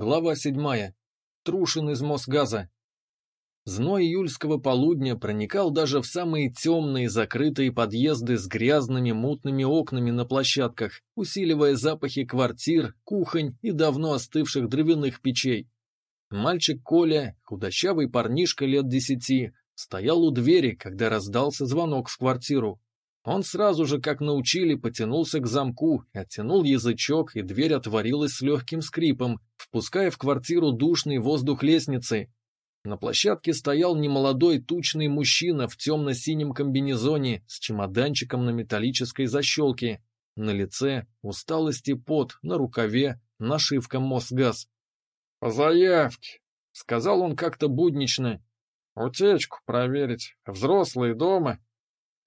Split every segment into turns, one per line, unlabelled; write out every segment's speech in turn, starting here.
Глава седьмая. Трушин из Мосгаза. Зной июльского полудня проникал даже в самые темные закрытые подъезды с грязными мутными окнами на площадках, усиливая запахи квартир, кухонь и давно остывших дровяных печей. Мальчик Коля, худощавый парнишка лет десяти, стоял у двери, когда раздался звонок в квартиру. Он сразу же, как научили, потянулся к замку, оттянул язычок, и дверь отворилась с легким скрипом, впуская в квартиру душный воздух лестницы. На площадке стоял немолодой тучный мужчина в темно-синем комбинезоне с чемоданчиком на металлической защелке. На лице усталость и пот, на рукаве нашивка Мосгаз.
«По заявке», — сказал он как-то буднично. «Утечку проверить. Взрослые дома».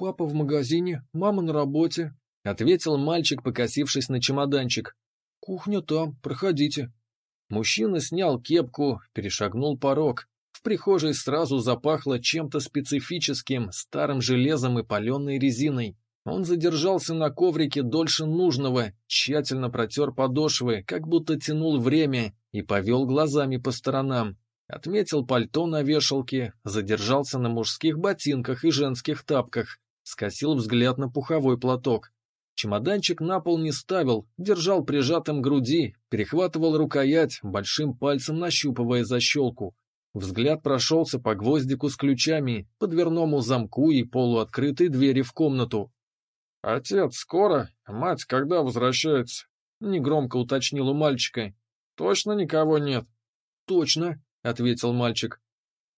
«Папа в магазине, мама на работе», — ответил мальчик, покосившись на чемоданчик. «Кухня там, проходите». Мужчина снял кепку, перешагнул порог. В прихожей сразу запахло чем-то специфическим, старым железом и паленой резиной. Он задержался на коврике дольше нужного, тщательно протер подошвы, как будто тянул время, и повел глазами по сторонам. Отметил пальто на вешалке, задержался на мужских ботинках и женских тапках, скосил взгляд на пуховой платок. Чемоданчик на пол не ставил, держал прижатым к груди, перехватывал рукоять, большим пальцем нащупывая защелку. Взгляд прошелся по гвоздику с ключами, по дверному замку и полуоткрытой двери в комнату.
«Отец скоро? Мать когда возвращается?» — негромко уточнил у мальчика. «Точно никого нет?»
«Точно», — ответил мальчик.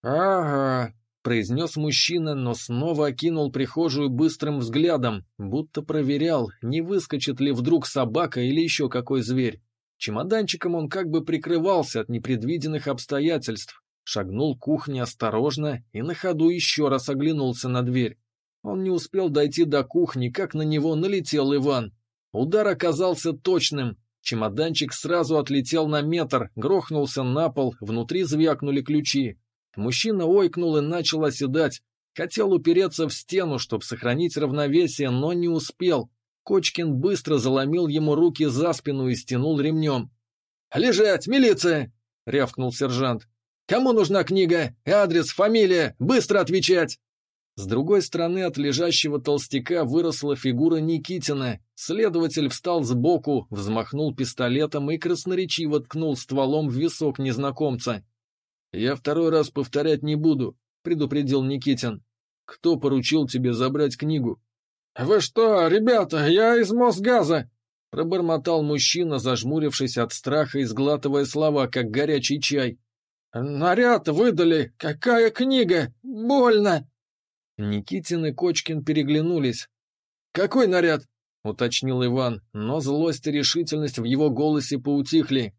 «Ага»,
произнес мужчина, но снова окинул прихожую быстрым взглядом, будто проверял, не выскочит ли вдруг собака или еще какой зверь. Чемоданчиком он как бы прикрывался от непредвиденных обстоятельств, шагнул к кухне осторожно и на ходу еще раз оглянулся на дверь. Он не успел дойти до кухни, как на него налетел Иван. Удар оказался точным, чемоданчик сразу отлетел на метр, грохнулся на пол, внутри звякнули ключи. Мужчина ойкнул и начал оседать. Хотел упереться в стену, чтобы сохранить равновесие, но не успел. Кочкин быстро заломил ему руки за спину и стянул ремнем. «Лежать, милиция!» — рявкнул сержант. «Кому нужна книга? Адрес, фамилия? Быстро отвечать!» С другой стороны от лежащего толстяка выросла фигура Никитина. Следователь встал сбоку, взмахнул пистолетом и красноречиво ткнул стволом в висок незнакомца. «Я второй раз повторять не буду», — предупредил Никитин. «Кто поручил тебе забрать книгу?»
«Вы что, ребята, я из Мосгаза!»
Пробормотал мужчина, зажмурившись от страха и сглатывая слова, как горячий чай.
«Наряд выдали! Какая книга! Больно!»
Никитин и Кочкин переглянулись.
«Какой наряд?»
— уточнил Иван, но злость и решительность в его голосе поутихли.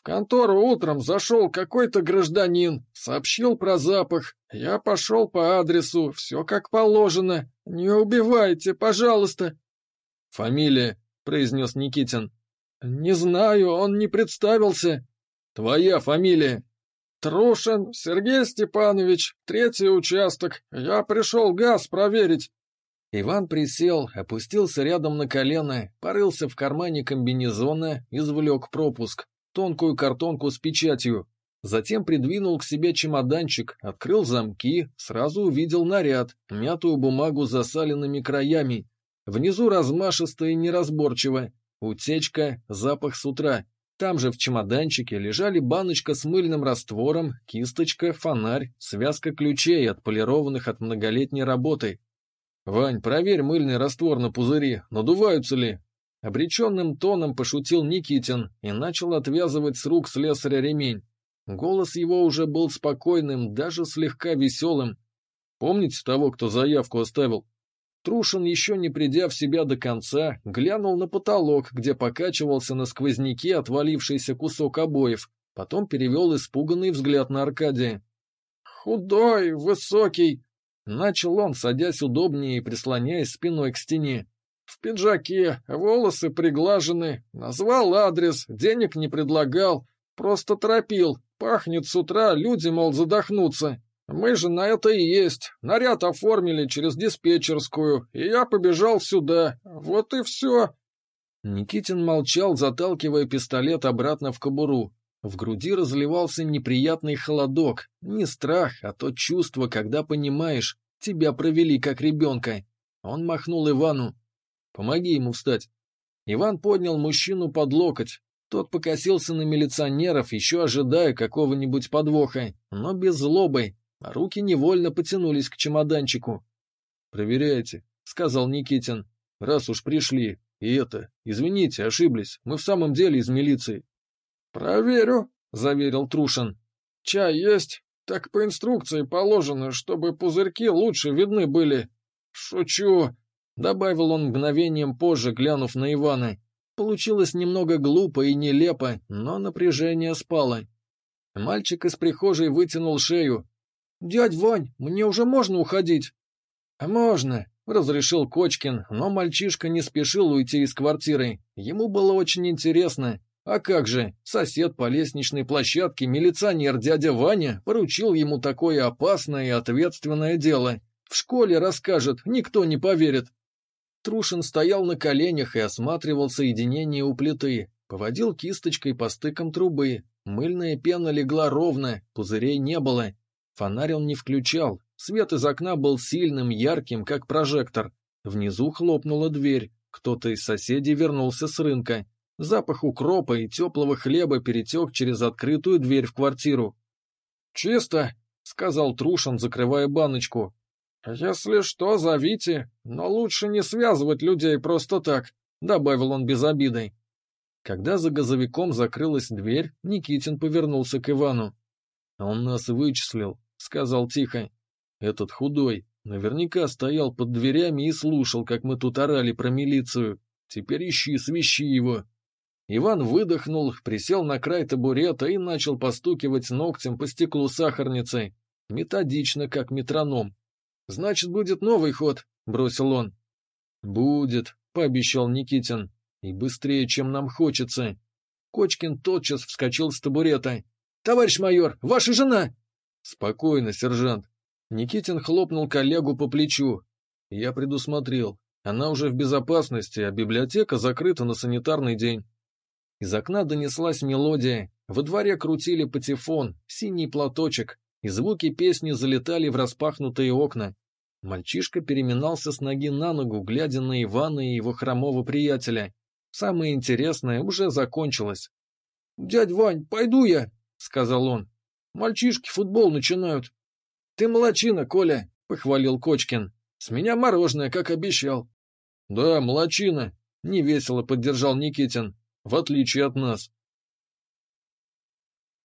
В контору утром зашел какой-то гражданин, сообщил про запах. Я пошел по адресу, все как положено. Не убивайте, пожалуйста.
Фамилия, произнес Никитин.
Не знаю, он не представился.
Твоя фамилия?
Трушин Сергей Степанович, третий участок. Я пришел газ проверить.
Иван присел, опустился рядом на колено, порылся в кармане комбинезона, извлек пропуск тонкую картонку с печатью. Затем придвинул к себе чемоданчик, открыл замки, сразу увидел наряд, мятую бумагу с засаленными краями. Внизу размашисто и неразборчиво. Утечка, запах с утра. Там же в чемоданчике лежали баночка с мыльным раствором, кисточка, фонарь, связка ключей, отполированных от многолетней работы. «Вань, проверь мыльный раствор на пузыри, надуваются ли?» Обреченным тоном пошутил Никитин и начал отвязывать с рук слесаря ремень. Голос его уже был спокойным, даже слегка веселым. «Помните того, кто заявку оставил?» Трушин, еще не придя в себя до конца, глянул на потолок, где покачивался на сквозняке отвалившийся кусок обоев, потом перевел испуганный взгляд на Аркадия.
«Худой, высокий!»
Начал он, садясь удобнее и прислоняясь спиной к стене.
В пиджаке, волосы приглажены, назвал адрес, денег не предлагал, просто торопил. Пахнет с утра, люди, мол, задохнутся. Мы же на это и есть. Наряд оформили через диспетчерскую, и я побежал сюда. Вот и все.
Никитин молчал, заталкивая пистолет обратно в кобуру. В груди разливался неприятный холодок, не страх, а то чувство, когда понимаешь, тебя провели как ребенка. Он махнул Ивану. «Помоги ему встать». Иван поднял мужчину под локоть. Тот покосился на милиционеров, еще ожидая какого-нибудь подвоха, но без злобы, а руки невольно потянулись к чемоданчику. «Проверяйте», — сказал Никитин, — «раз уж пришли. И это, извините, ошиблись, мы в самом деле из милиции».
«Проверю», — заверил Трушин. «Чай есть? Так по инструкции положено, чтобы пузырьки лучше видны были». «Шучу», — добавил он мгновением позже, глянув на Ивана. Получилось немного глупо и нелепо, но напряжение спало. Мальчик из прихожей вытянул шею. «Дядь Вань, мне уже можно уходить?» «Можно», — разрешил Кочкин, но мальчишка не спешил уйти из квартиры. Ему было очень интересно, а как же, сосед по лестничной площадке, милиционер дядя Ваня, поручил ему такое опасное и ответственное дело. В школе расскажет, никто не поверит. Трушин стоял на коленях и осматривал соединение у плиты, поводил кисточкой по стыкам трубы. Мыльная пена легла ровно, пузырей не было. Фонарь он не включал, свет из окна был сильным, ярким, как прожектор. Внизу хлопнула дверь, кто-то из соседей вернулся с рынка. Запах укропа и теплого хлеба перетек через открытую дверь в квартиру. «Чисто», — сказал Трушин, закрывая баночку. «Если что, зовите, но лучше не связывать людей просто так», — добавил он без обиды.
Когда за газовиком закрылась дверь, Никитин повернулся к Ивану. «Он нас вычислил», — сказал тихо. «Этот худой наверняка стоял под дверями и слушал, как мы тут орали про милицию. Теперь ищи, свищи его». Иван выдохнул, присел на край табурета и начал постукивать ногтем по стеклу сахарницы. Методично, как метроном. «Значит, будет новый ход», — бросил он. «Будет», — пообещал Никитин. «И быстрее, чем нам хочется». Кочкин тотчас вскочил с табурета. «Товарищ майор, ваша жена!» «Спокойно, сержант». Никитин хлопнул коллегу по плечу. «Я предусмотрел. Она уже в безопасности, а библиотека закрыта на санитарный день. Из окна донеслась мелодия, во дворе крутили патефон, синий платочек, и звуки песни залетали в распахнутые окна. Мальчишка переминался с ноги на ногу, глядя на Ивана и его хромого приятеля. Самое интересное уже закончилось. — Дядь Вань, пойду я, — сказал он. — Мальчишки футбол начинают. — Ты молочина, Коля, — похвалил Кочкин. — С меня мороженое, как обещал. — Да, молочина, — невесело поддержал Никитин в отличие от нас.